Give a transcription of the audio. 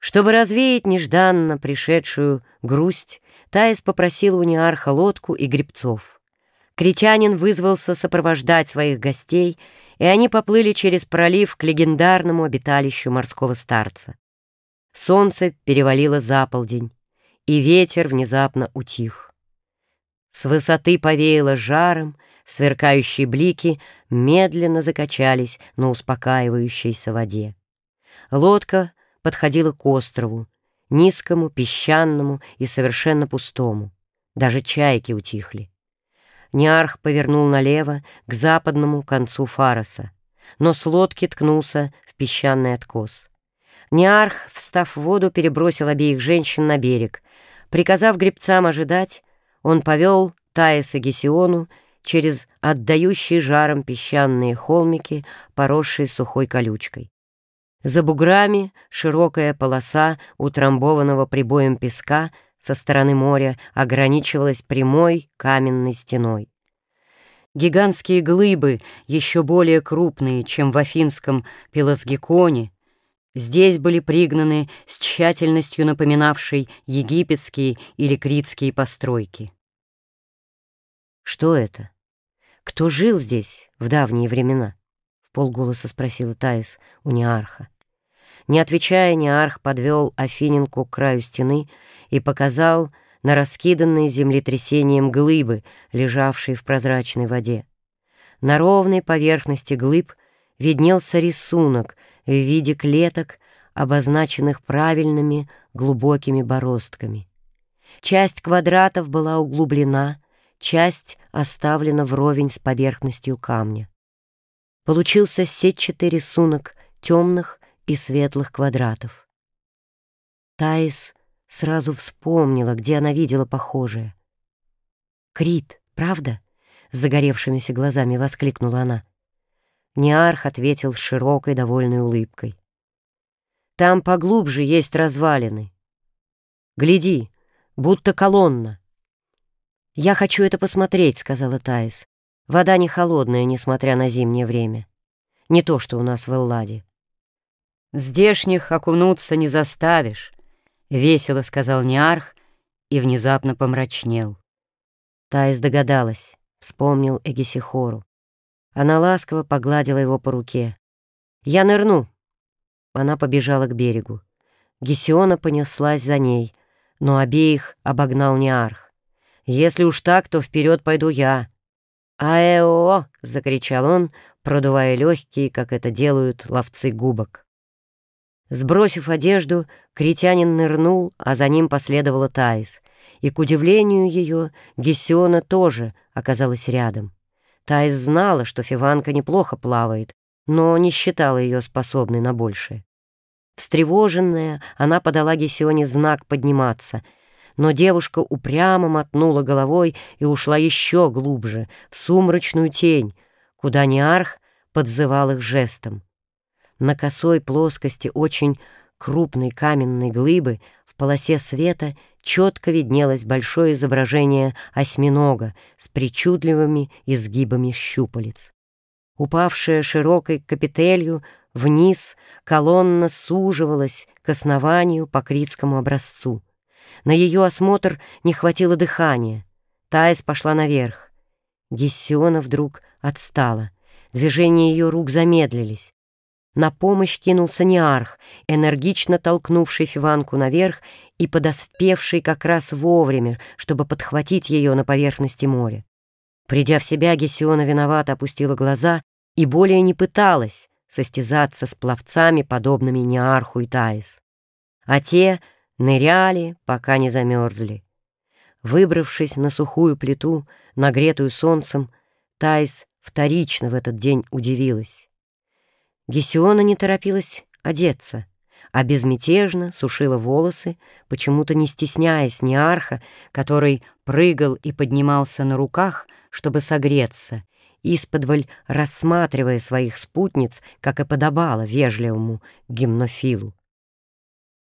Чтобы развеять нежданно пришедшую грусть, Таис попросил у Неарха лодку и гребцов. Критянин вызвался сопровождать своих гостей, и они поплыли через пролив к легендарному обиталищу морского старца. Солнце перевалило за полдень, и ветер внезапно утих. С высоты повеяло жаром, сверкающие блики медленно закачались на успокаивающейся воде. Лодка подходила к острову, низкому, песчаному и совершенно пустому. Даже чайки утихли. Неарх повернул налево, к западному концу Фароса, но с лодки ткнулся в песчаный откос. Неарх, встав в воду, перебросил обеих женщин на берег. Приказав гребцам ожидать, он повел Таиса Гесиону через отдающие жаром песчаные холмики, поросшие сухой колючкой. За буграми широкая полоса утрамбованного прибоем песка со стороны моря ограничивалась прямой каменной стеной. Гигантские глыбы, еще более крупные, чем в афинском Пелосгеконе, здесь были пригнаны с тщательностью напоминавшей египетские или критские постройки. «Что это? Кто жил здесь в давние времена?» — полголоса спросила Таис у Неарха. Не отвечая, Неарх подвел Афиненку к краю стены и показал на раскиданные землетрясением глыбы, лежавшие в прозрачной воде. На ровной поверхности глыб виднелся рисунок в виде клеток, обозначенных правильными глубокими бороздками. Часть квадратов была углублена, часть оставлена вровень с поверхностью камня. Получился сетчатый рисунок темных и светлых квадратов. Таис сразу вспомнила, где она видела похожее. «Крит, правда?» — с загоревшимися глазами воскликнула она. Неарх ответил широкой довольной улыбкой. «Там поглубже есть развалины. Гляди, будто колонна». «Я хочу это посмотреть», — сказала Таис. Вода не холодная, несмотря на зимнее время. Не то, что у нас в Элладе. «Здешних окунуться не заставишь», — весело сказал Неарх и внезапно помрачнел. Таис догадалась, вспомнил Эгисихору. Она ласково погладила его по руке. «Я нырну». Она побежала к берегу. Гесиона понеслась за ней, но обеих обогнал Неарх. «Если уж так, то вперед пойду я», «Аэо!» — закричал он, продувая легкие, как это делают ловцы губок. Сбросив одежду, критянин нырнул, а за ним последовала Таис. И, к удивлению ее, Гессиона тоже оказалась рядом. Таис знала, что Фиванка неплохо плавает, но не считала ее способной на большее. Встревоженная, она подала Гессионе знак подниматься — но девушка упрямо мотнула головой и ушла еще глубже, в сумрачную тень, куда Неарх подзывал их жестом. На косой плоскости очень крупной каменной глыбы в полосе света четко виднелось большое изображение осьминога с причудливыми изгибами щупалец. Упавшая широкой капителью вниз колонна суживалась к основанию по критскому образцу — на ее осмотр не хватило дыхания. Таис пошла наверх. Гессиона вдруг отстала. Движения ее рук замедлились. На помощь кинулся Неарх, энергично толкнувший Фиванку наверх и подоспевший как раз вовремя, чтобы подхватить ее на поверхности моря. Придя в себя, Гесиона виновато опустила глаза и более не пыталась состязаться с пловцами, подобными Неарху и Таис. А те ныряли, пока не замерзли. Выбравшись на сухую плиту, нагретую солнцем, Тайс вторично в этот день удивилась. Гесиона не торопилась одеться, а безмятежно сушила волосы, почему-то не стесняясь Неарха, который прыгал и поднимался на руках, чтобы согреться, исподволь рассматривая своих спутниц, как и подобало вежливому гимнофилу.